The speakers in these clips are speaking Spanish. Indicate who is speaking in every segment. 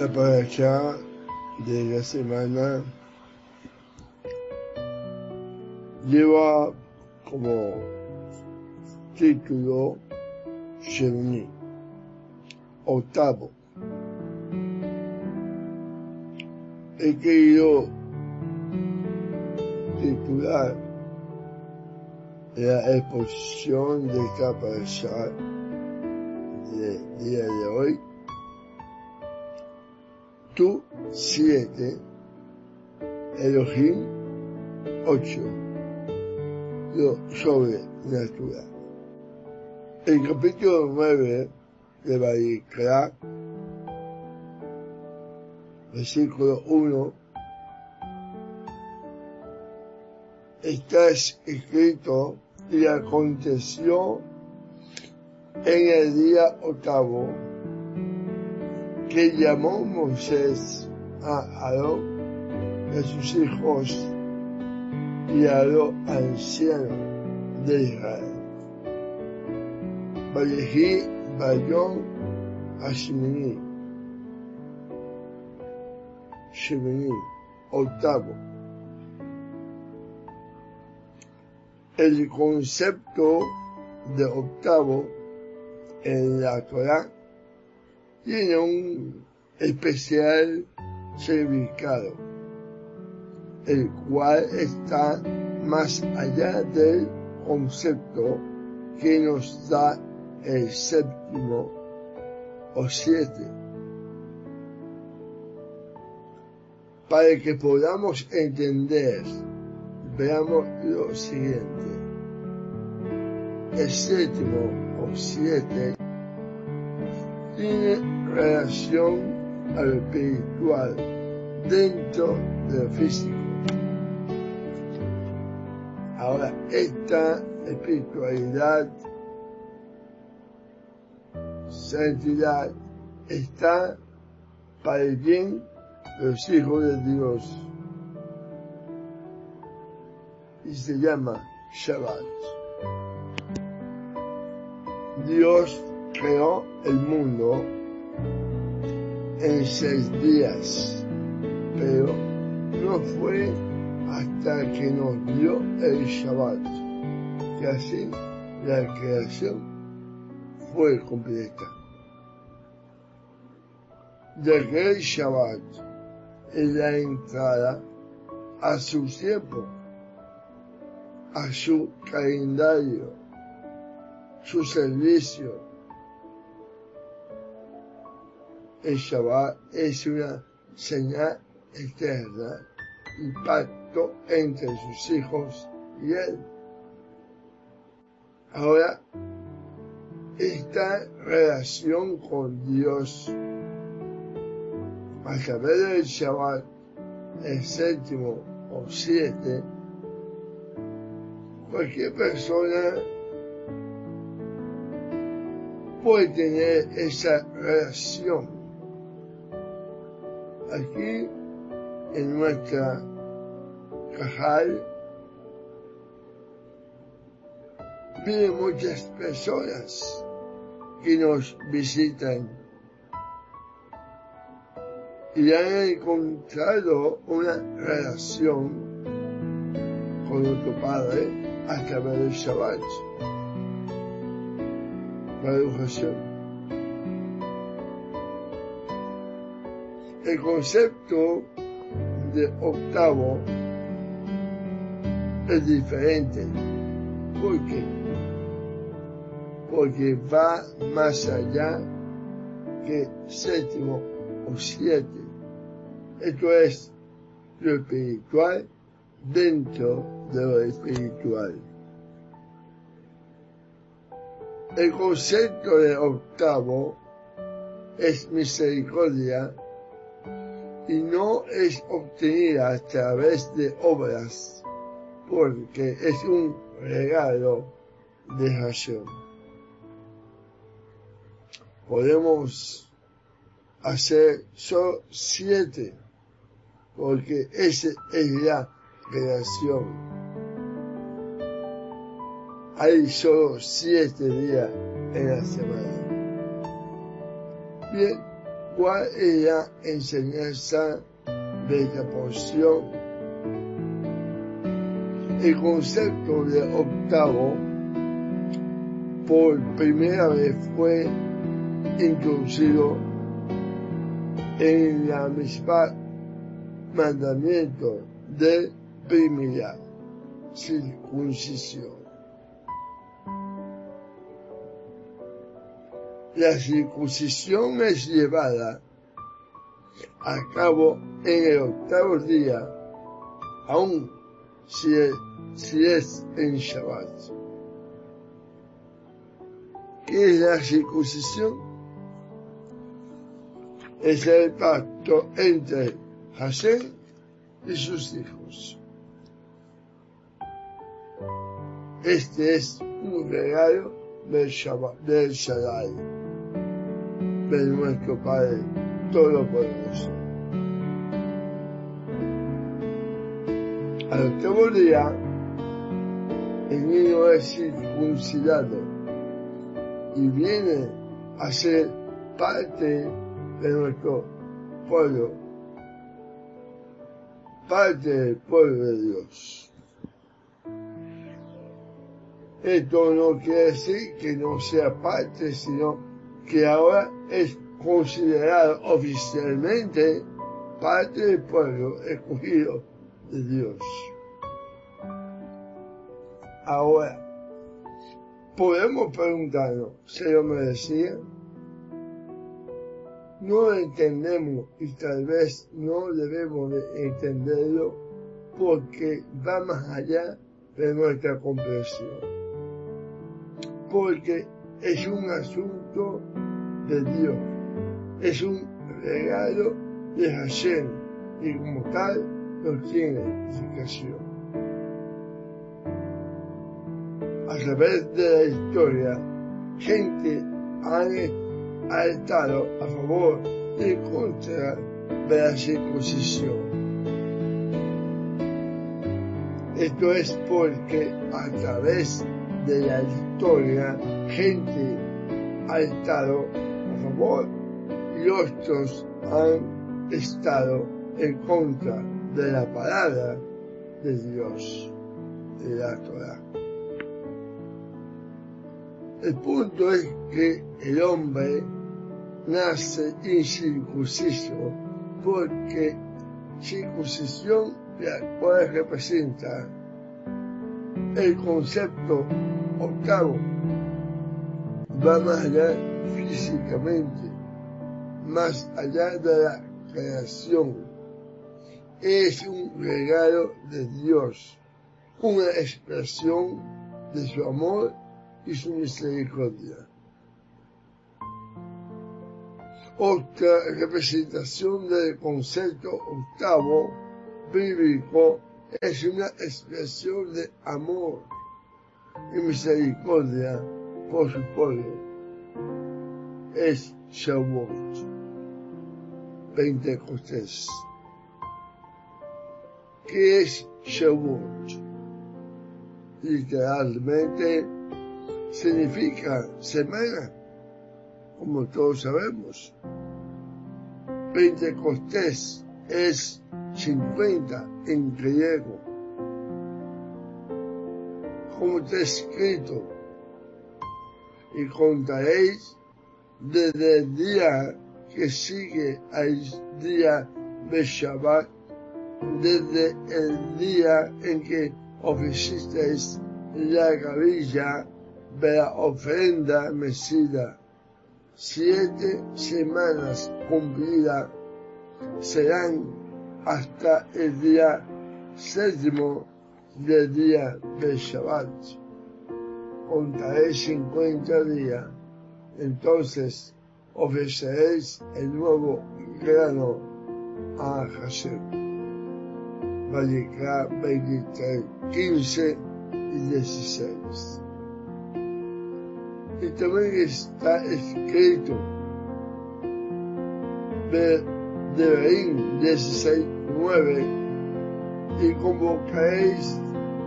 Speaker 1: La paracha de la semana lleva como título Shemini, octavo. He querido titular la exposición de esta del día de hoy tú siete, Elohim ocho, lo sobrenatural. El capítulo nueve de Baikra, versículo uno, está escrito y aconteció en el día octavo que llamó Moisés a Aarón a sus hijos y a los ancianos de Israel. Vallejí Bayón a Shemini, Shemini, octavo. El concepto de octavo en la Torah tiene un especial significado, el cual está más allá del concepto que nos da el séptimo o siete. Para que podamos entender, veamos lo siguiente. El séptimo o siete tiene relación al espiritual dentro del físico. Ahora, esta espiritualidad, santidad, está para el bien de los hijos de Dios y se llama Shabbat. Dios creó el mundo en seis días, pero no fue hasta que nos dio el Shabbat, que así la creación fue completa. De que el Shabbat es la entrada a su tiempo, a su calendario, su servicio, el Shabbat es una señal eterna y pacto entre sus hijos y él. Ahora, esta relación con Dios a través del Shabbat, el séptimo o siete, cualquier persona puede tener esa relación aquí en nuestra cajal vienen muchas personas que nos visitan y han encontrado una relación con nuestro Padre a través del Shabbat, la educación. El concepto de octavo es diferente. ¿Por qué? Porque va más allá que séptimo o siete. Esto es lo espiritual dentro de lo espiritual. El concepto de octavo es misericordia y no es obtenida a través de obras, porque es un regalo de Hashem. Podemos hacer solo siete, porque esa es la creación. Hay solo siete días en la semana. Bien, ¿Cuál es la enseñanza de esta porción? El concepto de octavo por primera vez fue introducido en la misma mandamiento de primera circuncisión. La circuncisión es llevada a cabo en el octavo día, aun si es, si es en Shabbat. ¿Qué es la circuncisión? Es el pacto entre Hashem y sus hijos. Este es un regalo del, Shabbat, del Shaddai, de nuestro Padre Todopoderoso. Al octavo día, el niño es circuncidado y viene a ser parte de nuestro pueblo, parte del pueblo de Dios. Esto no quiere decir que no sea parte, sino que ahora es considerado oficialmente parte del pueblo escogido de Dios. Ahora, podemos preguntarnos, ¿se lo merecía? No entendemos y tal vez no debemos de entenderlo porque va más allá de nuestra comprensión porque es un asunto de Dios, es un regalo de Hashem y como tal no tiene explicación. A través de la historia, gente ha, estado a favor y contra de la circuncisión. Esto es porque a través de la historia, gente ha estado y otros han estado en contra de la palabra de Dios, de la Torah. El punto es que el hombre nace incircunciso porque circuncisión la cual representa el concepto octavo va más allá físicamente, más allá de la creación. Es un regalo de Dios, una expresión de su amor y su misericordia. Otra representación del concepto octavo bíblico es una expresión de amor y misericordia por su pueblo. Es Shavuot, Pentecostés. ¿Qué es Shavuot? Literalmente significa semana, como todos sabemos. Pentecostés es 50 en griego. Como está escrito, y contaréis desde el día que sigue al día de Shabbat, desde el día en que ofrecisteis la gavilla de la ofrenda mesida. Siete semanas cumplidas serán hasta el día séptimo del día de Shabbat. Contaré cincuenta días, entonces ofreceréis el nuevo grano a Hashem. Vallecra 23, 15 y 16. Y también está escrito de Devarim 16, 9, y convocaréis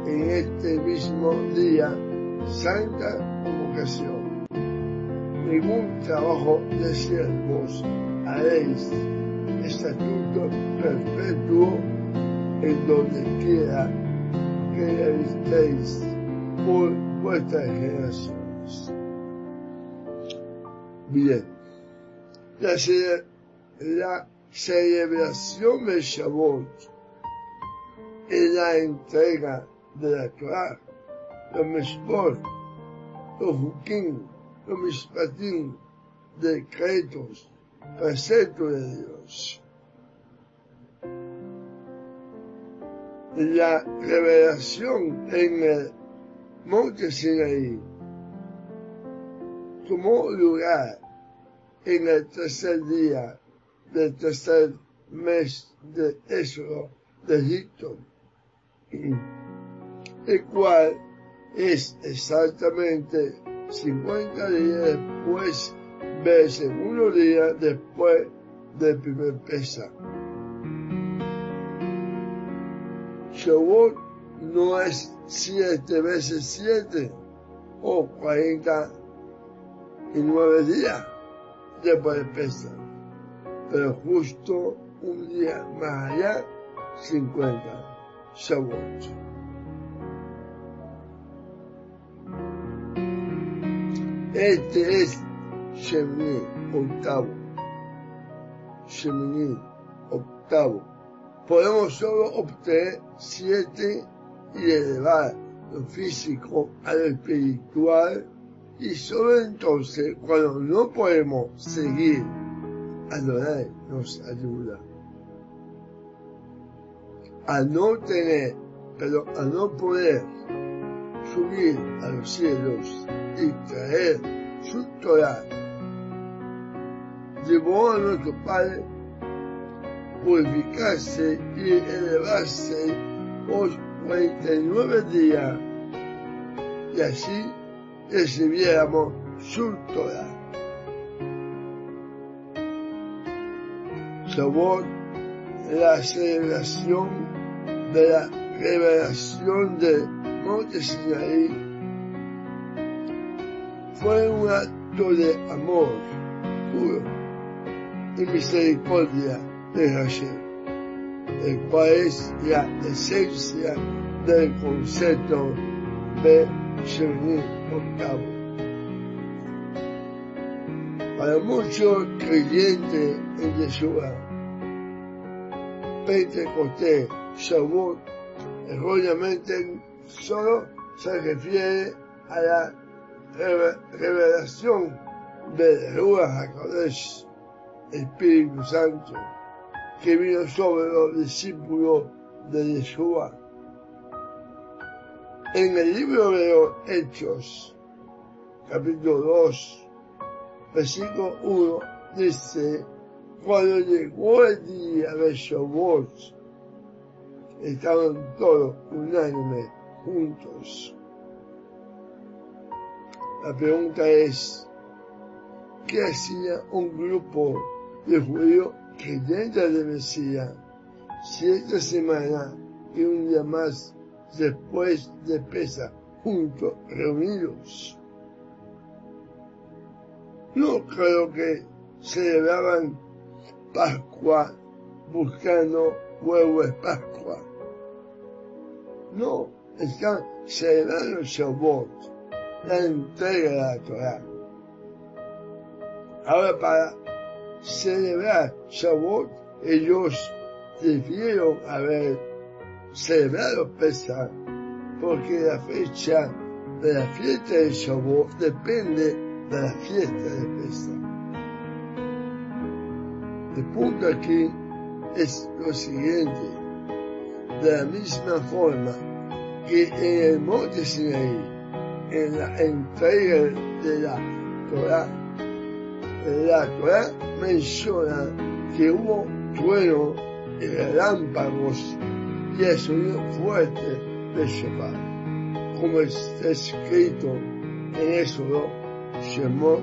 Speaker 1: en este mismo día santa convocación. Ningún trabajo de siervos haréis estatuto perpetuo en donde quiera que estéis por vuestras generaciones. Bien, la, celebración de Shavuot es la entrega de la Torah, los Mishpor, los Hukim, los Mishpatim, decretos, preceptos de Dios. La revelación en el monte Sinaí tomó lugar en el tercer día del tercer mes de Éxodo de Egipto, el cual es exactamente 50 días después del segundo día después del primer pesa. Shavuot no es siete veces siete o cuarenta y nueve días después del pesa, pero justo un día más allá, 50 Shavuot. Este es Shemini, octavo. Shemini, octavo. Podemos solo obtener siete y elevar lo físico a lo espiritual y solo entonces cuando no podemos seguir adorar nos ayuda a no tener pero a no poder subir a los cielos y traer su Torah llevó a nuestro Padre purificarse y elevarse por 49 días y así recibiéramos su Torah. Sabor la celebración de la revelación de Monte Sinaí fue un acto de amor puro y misericordia de Hashem, el cual es la esencia del concepto de Shemini octavo. Para muchos creyentes en Yeshua, Pentecostés, Shavuot, erróneamente solo se refiere a la revelación del Ruach HaKodesh, Espíritu Santo, que vino sobre los discípulos de Yeshua. En el libro de los Hechos, capítulo 2, versículo 1, dice, cuando llegó el día de Shavuot, estaban todos unánimes juntos. La pregunta es, ¿qué hacía un grupo de judíos creyentes de Mesías siete semanas y un día más después de Pesa juntos, reunidos? No creo que celebraban Pascua buscando huevo de Pascua. No, están celebrando Shavuot, la entrega de la Torah. Ahora para celebrar Shavuot, ellos debieron haber celebrado Pesach, porque la fecha de la fiesta de Shavuot depende de la fiesta de Pesach. El punto aquí es lo siguiente, de la misma forma que en el monte Sinaí, en la entrega de la Torah, la Torah menciona que hubo trueno y relámpagos y el sonido fuerte de Shabbat, como está escrito en Éxodo, Shemot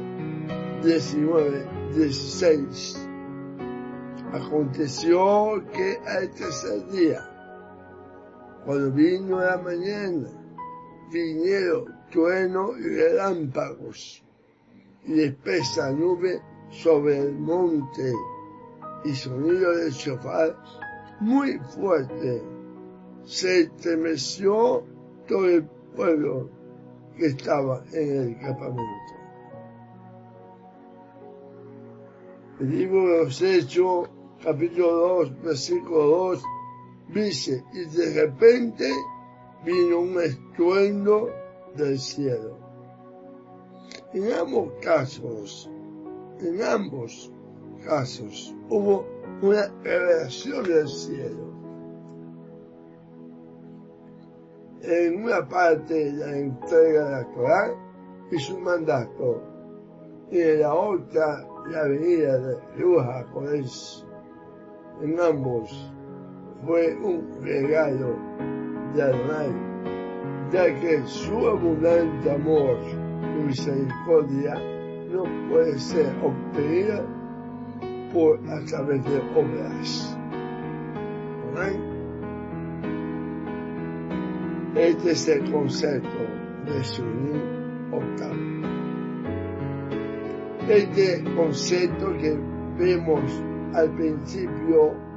Speaker 1: 19, 16. Aconteció que al tercer día, cuando vino la mañana, vinieron trueno y relámpagos y espesa nube sobre el monte y sonido del shofar muy fuerte. Se estremeció todo el pueblo que estaba en el campamento. El libro de los Hechos, capítulo 2, versículo 2, dice, y de repente vino un estruendo del cielo. En ambos casos, en ambos casos, hubo una revelación del cielo. En una parte la entrega de la Torah y su mandato, y en la otra la venida de Ruja eso. En ambos fue un regalo de Adonai, ya que su abundante amor y misericordia no puede ser obtenida por a través de obras. Este es el concepto de su octavo. Este concepto que vemos al principio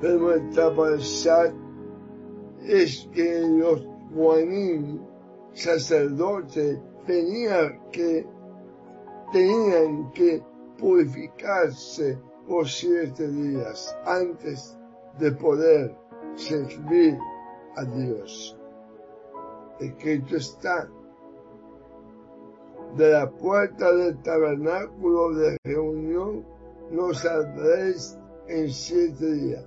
Speaker 1: de nuestra pasar es que los guanín sacerdotes tenían que, tenían que purificarse por siete días antes de poder servir a Dios. Escrito está, de la puerta del tabernáculo de reunión no saldréis en siete días,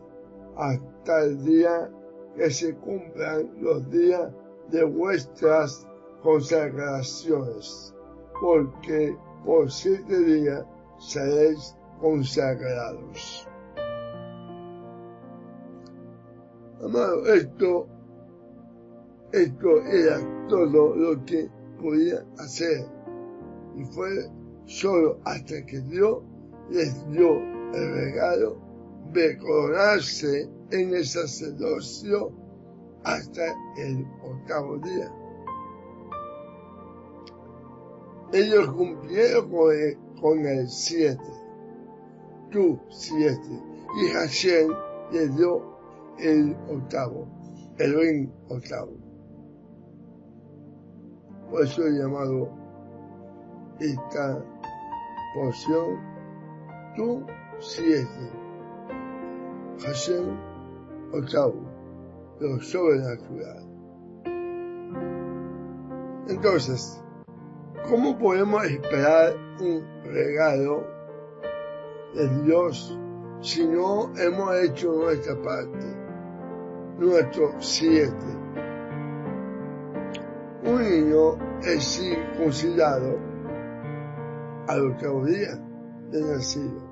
Speaker 1: hasta el día que se cumplan los días de vuestras consagraciones, porque por siete días seréis consagrados. Amado, esto, esto era todo lo que podía hacer. Y fue solo hasta que Dios les dio el regalo de coronarse en el sacerdocio hasta el octavo día. Ellos cumplieron con el, siete, tú siete, y Hashem le dio el octavo, el ring octavo. Por eso he llamado esta porción tú siete, Hashem octavo, lo sobrenatural. Entonces, ¿Cómo podemos esperar un regalo de Dios si no hemos hecho nuestra parte, nuestro siete? Un niño es circuncidado al octavo día de nacido,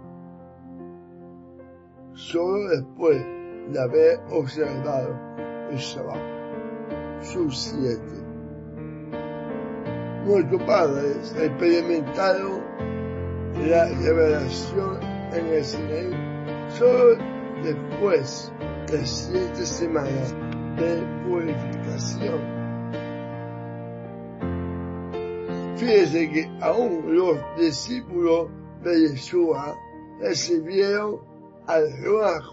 Speaker 1: solo después de haber observado el Shabbat, sus siete nuestros padres experimentaron la revelación en el Sinaí solo después de siete semanas de purificación. Fíjese que aún los discípulos de Yeshua recibieron al Ruach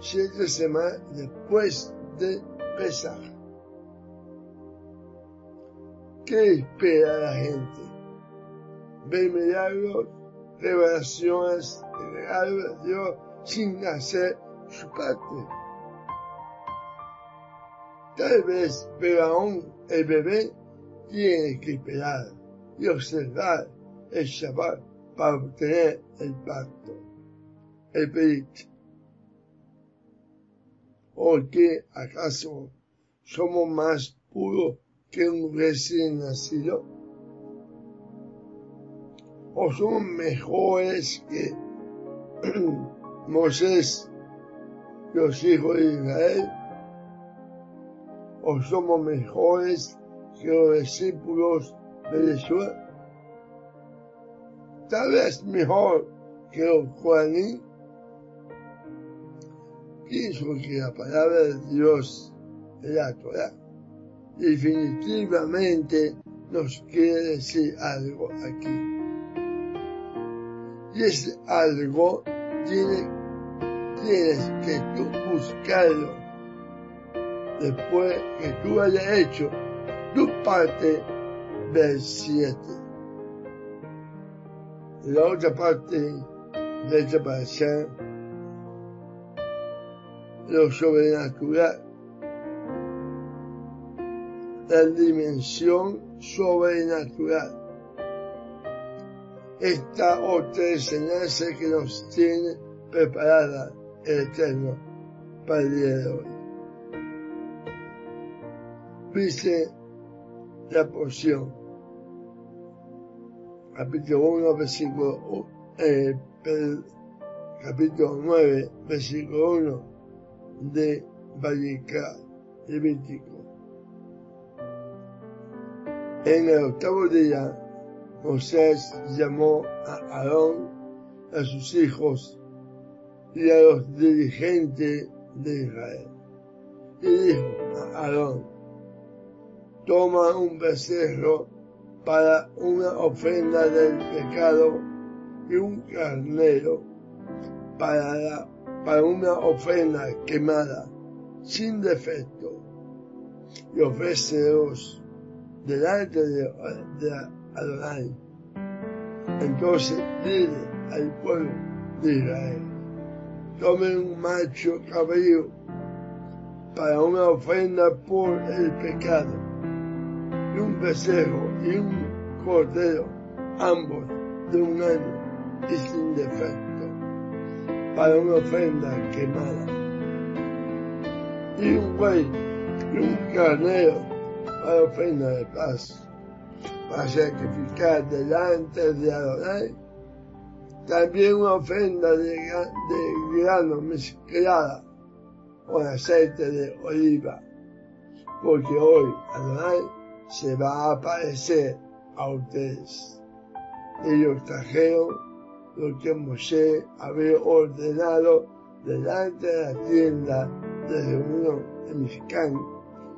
Speaker 1: siete semanas después de Pesach. ¿Qué espera la gente? Ver milagros, revelaciones, regalos de Dios sin hacer su parte. Tal vez, pero aún el bebé tiene que esperar y observar el Shabbat para obtener el pacto, el. ¿O qué acaso somos más puros que un recién nacido? ¿O son mejores que Moisés, los hijos de Israel? ¿O somos mejores que los discípulos de Jesús? Tal vez mejor que los Juaní. Pienso que la palabra de Dios la Torah definitivamente nos quiere decir algo aquí. Y ese algo tiene, tienes que tú buscarlo después que tú hayas hecho tu parte del 7. La otra parte de esta pasión, lo sobrenatural, la dimensión sobrenatural. Esta otra enseñanza que nos tiene preparada el Eterno para el día de hoy. Dice la porción, capítulo 1, versículo, eh, capítulo 9, versículo 1 de Vallecá. En el octavo día, Moisés llamó a Aarón, a sus hijos y a los dirigentes de Israel. Y dijo a Aarón, toma un becerro para una ofrenda del pecado y un carnero para, para una ofrenda quemada sin defecto y ofreceos delante de, de Adonai. Entonces dile al pueblo de Israel, tomen un macho cabello para una ofrenda por el pecado, y un becerro y un cordero, ambos de un año y sin defecto, para una ofrenda quemada, y un buey y un carnero para ofrenda de paz, para sacrificar delante de Adonai, también una ofrenda de, grano mezclada con aceite de oliva, porque hoy Adonai se va a aparecer a ustedes. Ellos trajeron lo que Moshe había ordenado delante de la tienda de reunión en Mishkan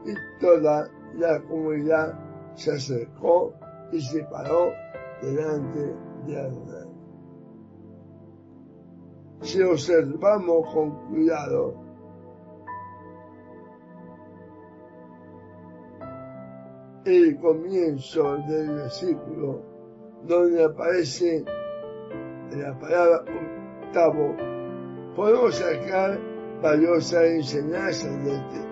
Speaker 1: y toda la comunidad se acercó y se paró delante de Adonai. Si observamos con cuidado, el comienzo del versículo donde aparece la palabra octavo, podemos sacar valiosas enseñanzas de este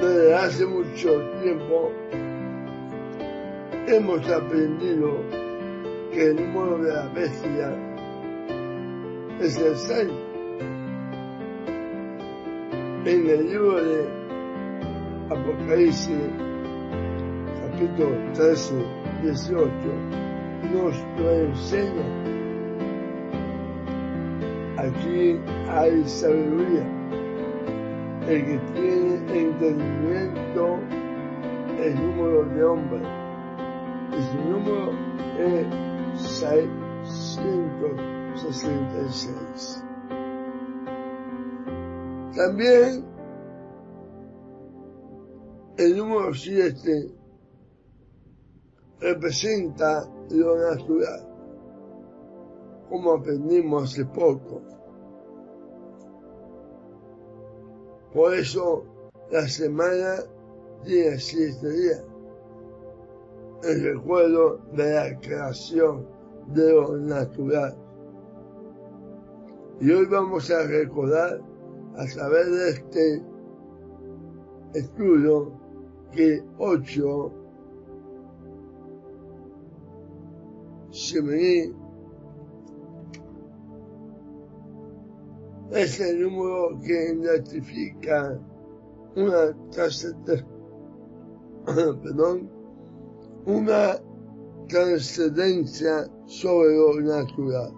Speaker 1: desde hace mucho tiempo hemos aprendido que el número de la bestia es el 6. En el libro de Apocalipsis, capítulo 13, 18, nos lo enseña. Aquí hay sabiduría el que tiene entendimiento el número de hombres y su número es 666. También el número 7 representa lo natural, como aprendimos hace poco. Por eso la semana tiene siete días. El recuerdo de la creación de lo natural. Y hoy vamos a recordar a través de este estudio que ocho Shemini es el número que identifica una perdón, una trascendencia sobre lo natural.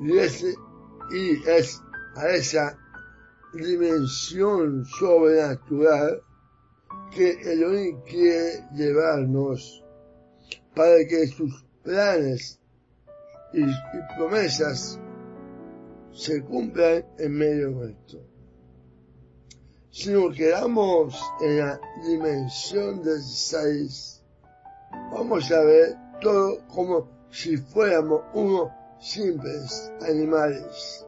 Speaker 1: Y, ese, y es a esa dimensión sobrenatural que Elohim quiere llevarnos para que sus planes y, promesas se cumplan en medio nuestro. Si nos quedamos en la dimensión del 6, vamos a ver todo como si fuéramos unos simples animales.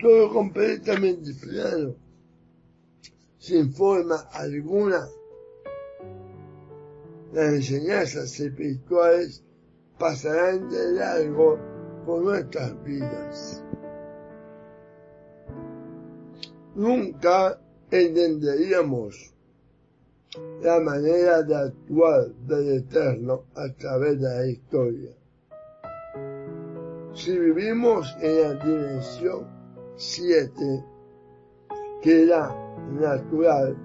Speaker 1: Todo completamente plano, sin forma alguna. Las enseñanzas espirituales pasarán de largo por nuestras vidas. Nunca entenderíamos la manera de actuar del Eterno a través de la historia. Si vivimos en la dimensión 7, que era natural,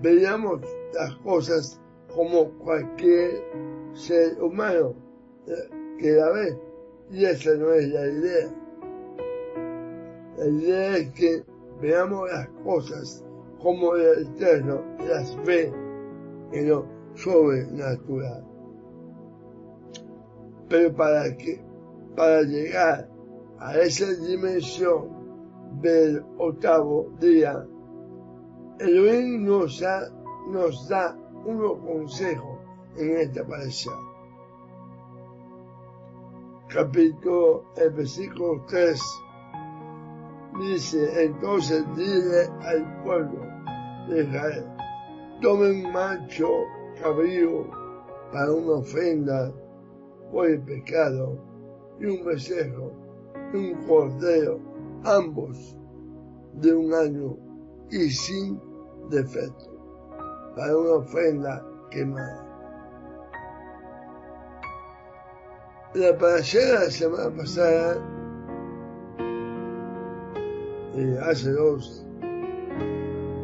Speaker 1: veríamos las cosas como cualquier ser humano que la ve. Y esa no es la idea. La idea es que veamos las cosas como el Eterno las ve en lo sobrenatural. Pero para que, para llegar a esa dimensión del octavo día, Elohim nos, nos da unos consejos en esta pareja. Capítulo, el versículo 3 dice, entonces dile al pueblo de Israel, tomen macho cabrío para una ofrenda por el pecado y un becerro y un cordero, ambos de un año y sin defecto, para una ofrenda quemada. La parashá la semana pasada, eh, hace dos,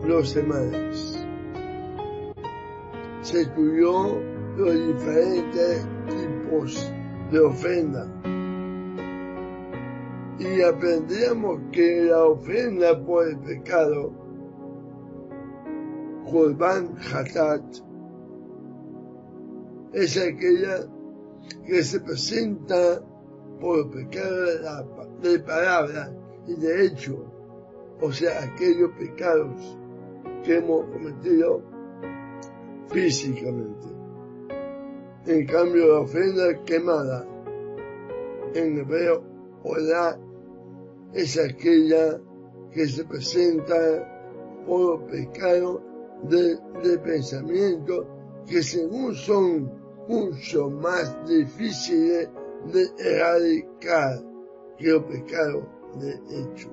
Speaker 1: dos semanas, se estudió los diferentes tipos de ofrenda. Y aprendíamos que la ofrenda por el pecado, Korban Hatat, es aquella que se presenta por pecado de, palabra y de hecho, o sea, aquellos pecados que hemos cometido físicamente. En cambio, la ofrenda quemada en hebreo la es aquella que se presenta por pecado de, de pensamiento que según son mucho más difíciles de erradicar que el pecado de hecho.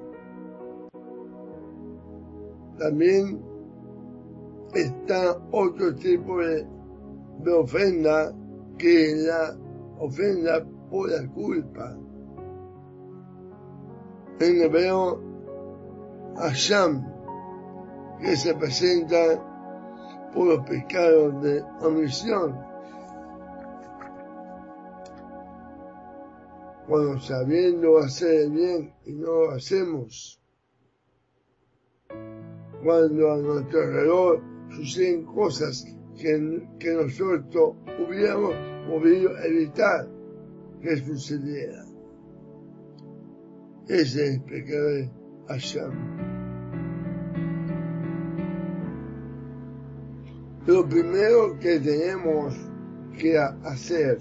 Speaker 1: También está otro tipo de, ofrenda que es la ofrenda por la culpa. En hebreo, Hashem, que se presenta por los pecados de omisión. Cuando sabiendo hacer bien y no lo hacemos, cuando a nuestro alrededor suceden cosas que, que nosotros hubiéramos podido evitar que sucediera. Ese es el pecado de Hashem. Lo primero que tenemos que hacer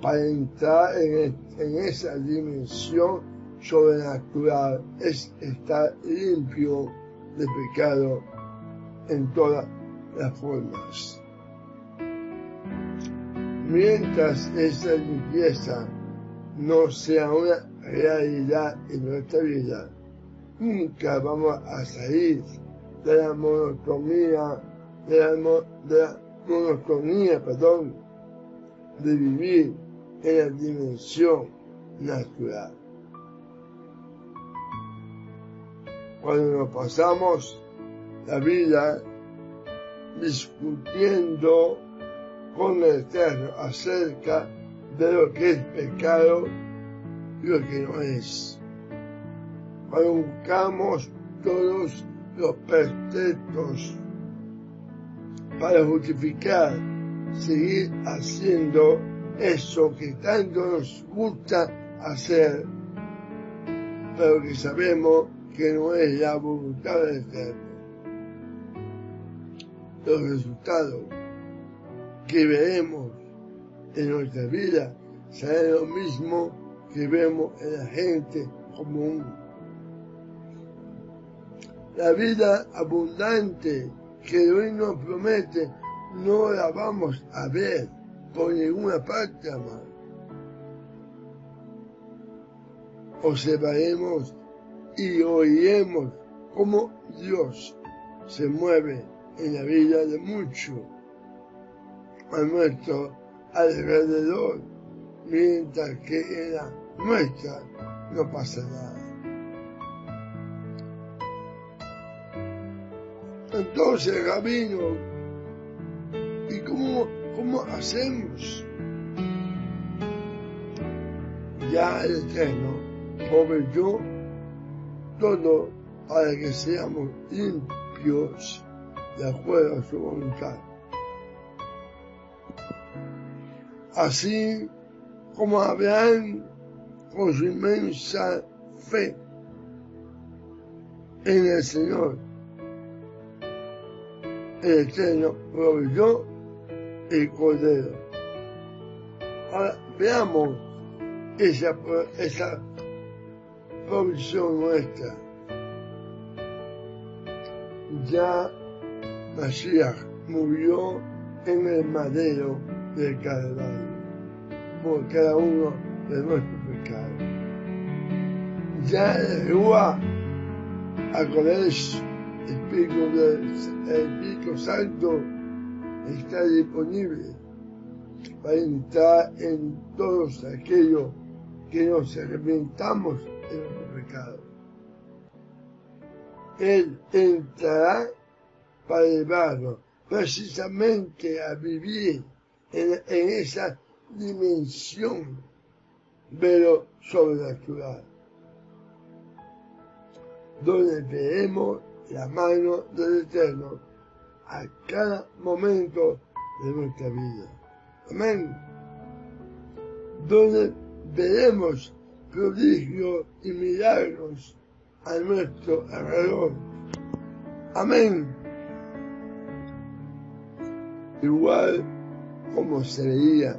Speaker 1: para entrar en, en esa dimensión sobrenatural es estar limpio de pecado en todas las formas. Mientras esa limpieza no sea una realidad en nuestra vida, nunca vamos a salir de la monotonía de la, monotonía, perdón, de vivir en la dimensión natural. Cuando nos pasamos la vida discutiendo con el Eterno acerca de lo que es pecado y lo que no es. Cuando buscamos todos los pretextos para justificar seguir haciendo eso que tanto nos gusta hacer, pero que sabemos que no es la voluntad del Eterno. Los resultados que veremos en nuestra vida serán lo mismo que vemos en la gente común. La vida abundante que hoy nos promete no la vamos a ver por ninguna parte, amado. Observaremos y oiremos cómo Dios se mueve en la vida de muchos a nuestro alrededor, mientras que en la nuestra no pasa nada. Entonces, Rabino, ¿y cómo, cómo hacemos? Ya el Eterno proveyó todo para que seamos limpios de acuerdo a su voluntad. Así como Abraham, con su inmensa fe en el Señor, el Eterno proveyó el Cordero. Ahora veamos esa, esa provisión nuestra. Ya Mashiach murió en el madero del Calvario por cada uno de nuestros pecados. Ya el del Espíritu Santo, está disponible para entrar en todos aquellos que nos arrepentamos de nuestro pecado. Él entrará para llevarnos precisamente a vivir en, esa dimensión, pero sobrenatural, donde veremos la mano del Eterno a cada momento de nuestra vida. Amén. Donde veremos prodigios y milagros a nuestro alrededor. Amén. Igual como se veía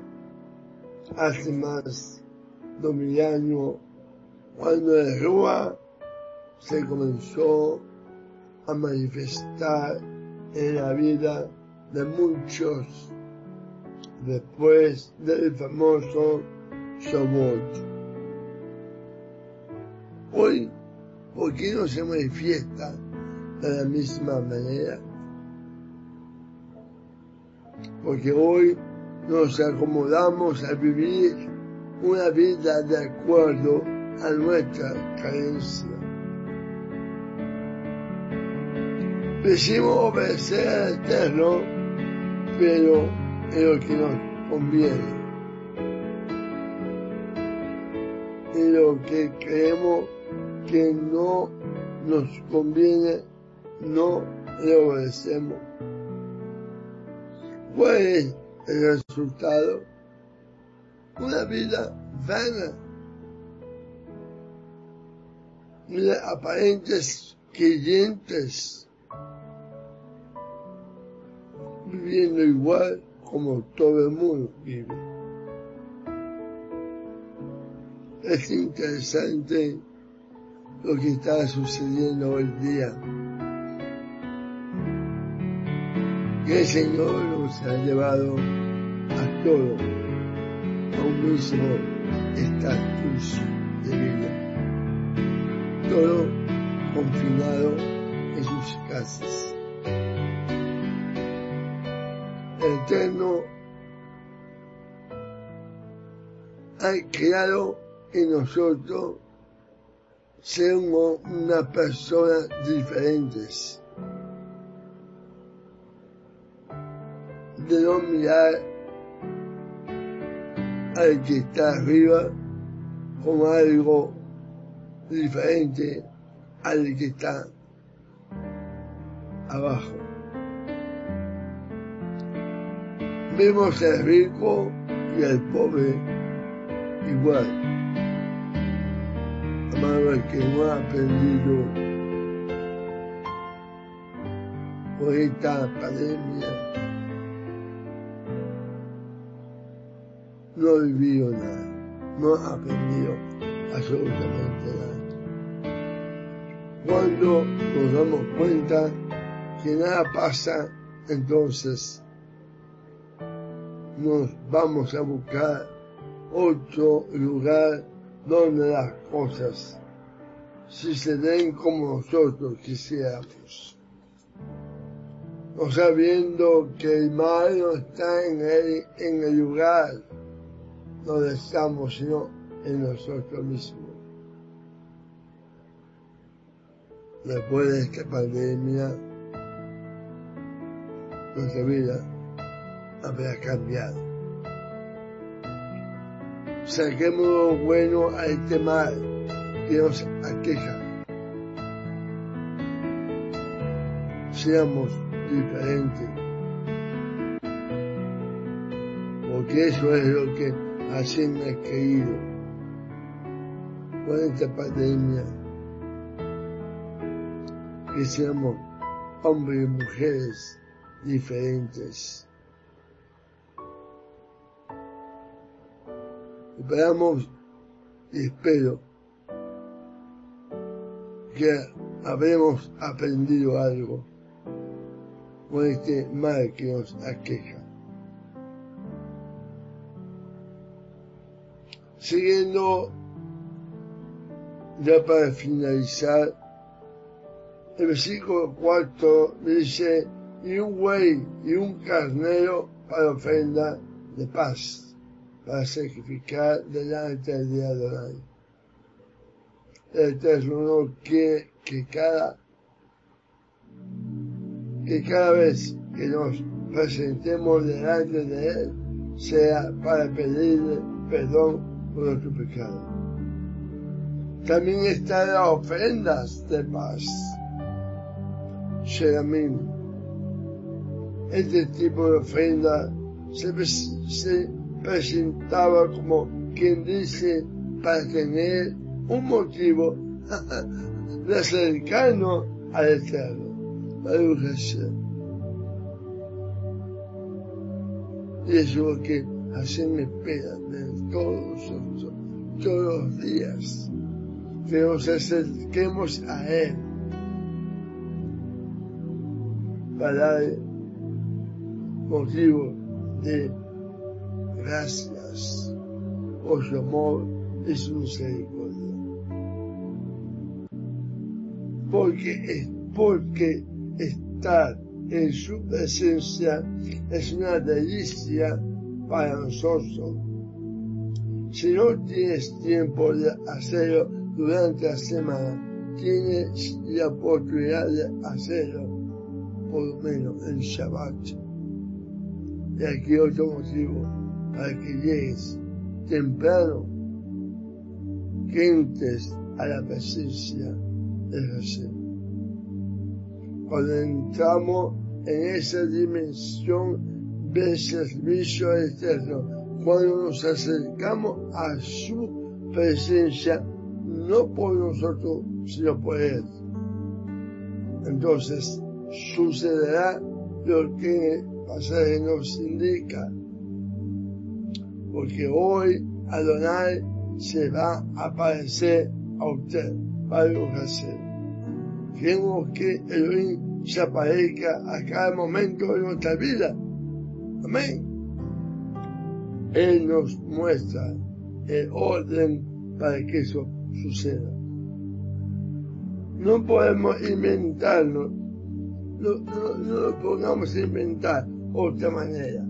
Speaker 1: hace más de mil años, cuando el Rúa se comenzó a manifestar en la vida de muchos después del famoso Shabbat. Hoy, ¿por qué no se manifiesta de la misma manera? Porque hoy nos acomodamos a vivir una vida de acuerdo a nuestra carencia. Decimos obedecer al Eterno, pero es lo que nos conviene. Y lo que creemos que no nos conviene, no le obedecemos. ¿Cuál es el resultado? Una vida vana, de aparentes creyentes, viviendo igual como todo el mundo vive. Es interesante lo que está sucediendo hoy día. Que el Señor nos ha llevado a todo a un mismo estatus de vida. Todo confinado en sus casas. Eterno ha creado en nosotros ser una persona diferentes. De no mirar al que está arriba como algo diferente al que está abajo. vemos al rico y al pobre igual. Amado el que no ha aprendido por esta pandemia, no vivió nada, no aprendió absolutamente nada. Cuando nos damos cuenta que nada pasa, entonces nos vamos a buscar otro lugar donde las cosas si se den como nosotros quisiéramos. No sabiendo que el mal no está en el, en el lugar donde estamos, sino en nosotros mismos. Después de esta pandemia, nuestra vida habrá cambiado. Saquemos lo bueno a este mal que nos aqueja. Seamos diferentes. Porque eso es lo que me ha querido con esta pandemia. Que seamos hombres y mujeres diferentes. Esperamos y espero que habremos aprendido algo con este mal que nos aqueja. Siguiendo, ya para finalizar, el versículo 4 dice, y un buey y un carnero para ofrenda de paz, para sacrificar delante del día de hoy. El Eterno quiere que cada, que cada vez que nos presentemos delante de Él sea para pedirle perdón por nuestro pecado. También están las ofrendas de paz. Sheramim. Este tipo de ofrenda se, se presentaba como quien dice para tener un motivo de acercarnos al Eterno. Y eso es lo que así me espera de todos, todos los días, que nos acerquemos a Él. Para dar motivo de gracias por su amor y misericordia. Porque, porque estar en su presencia es una delicia para nosotros. Si no tienes tiempo de hacerlo durante la semana, tienes la oportunidad de hacerlo por lo menos en Shabbat. Y aquí otro motivo para que llegues temprano, que entres a la presencia de Jesús. Cuando entramos en esa dimensión del servicio eterno, cuando nos acercamos a su presencia, no por nosotros, sino por Él. Entonces sucederá lo que el pasaje nos indica, porque hoy Adonai se va a aparecer a usted, Padre hacer. Queremos que Elohim se aparezca a cada momento de nuestra vida. Amén. Él nos muestra el orden para que eso suceda. No podemos inventarnos, no, no, no lo pongamos a inventar otra manera.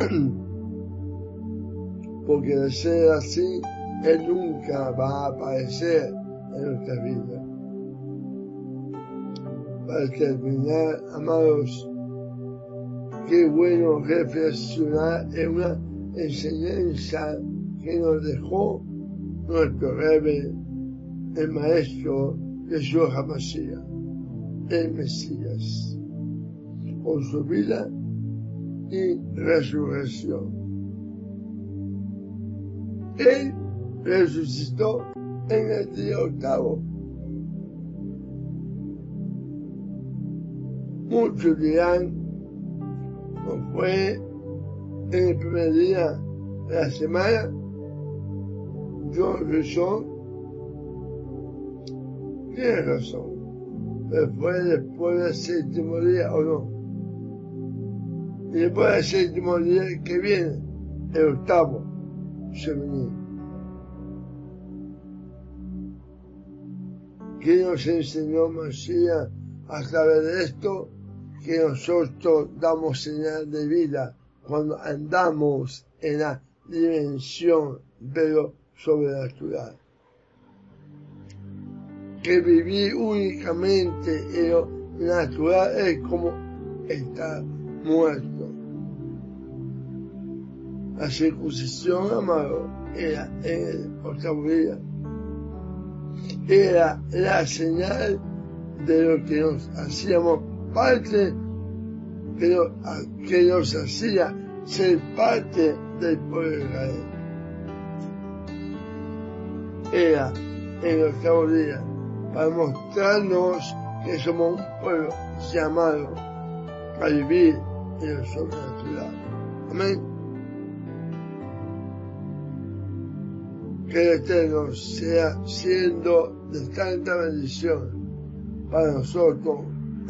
Speaker 1: Porque de ser así, Él nunca va a aparecer en nuestra vida. Para terminar, amados, qué bueno reflexionar en una enseñanza que nos dejó nuestro rebe, el maestro Jesús Hamashiach, el Mesías, con su vida y resurrección. Él resucitó en el día octavo. muchos dirán, no fue en el primer día de la semana, yo razón, tiene razón, pero fue después del séptimo día o no. Y después del séptimo día que viene, el octavo, se venía. que nos enseñó Masías a través de esto, que nosotros damos señal de vida cuando andamos en la dimensión pero sobrenatural. Que vivir únicamente en lo natural es como estar muerto. La circuncisión, amado, era en el octavo día era la señal de lo que nos hacíamos parte, pero que nos hacía ser parte del pueblo de Israel. Era en los octavo día para mostrarnos que somos un pueblo llamado a vivir en lo sobrenatural. Amén. Que el Eterno sea siendo de tanta bendición para nosotros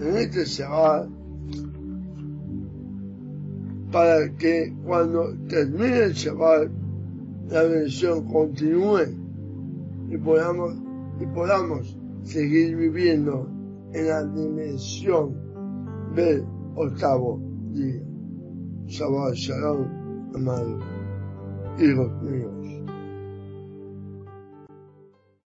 Speaker 1: en este Shabbat, para que cuando termine el Shabbat, la bendición continúe y podamos, y podamos seguir viviendo en la dimensión del octavo día. Shabbat Shalom, amado, hijos míos.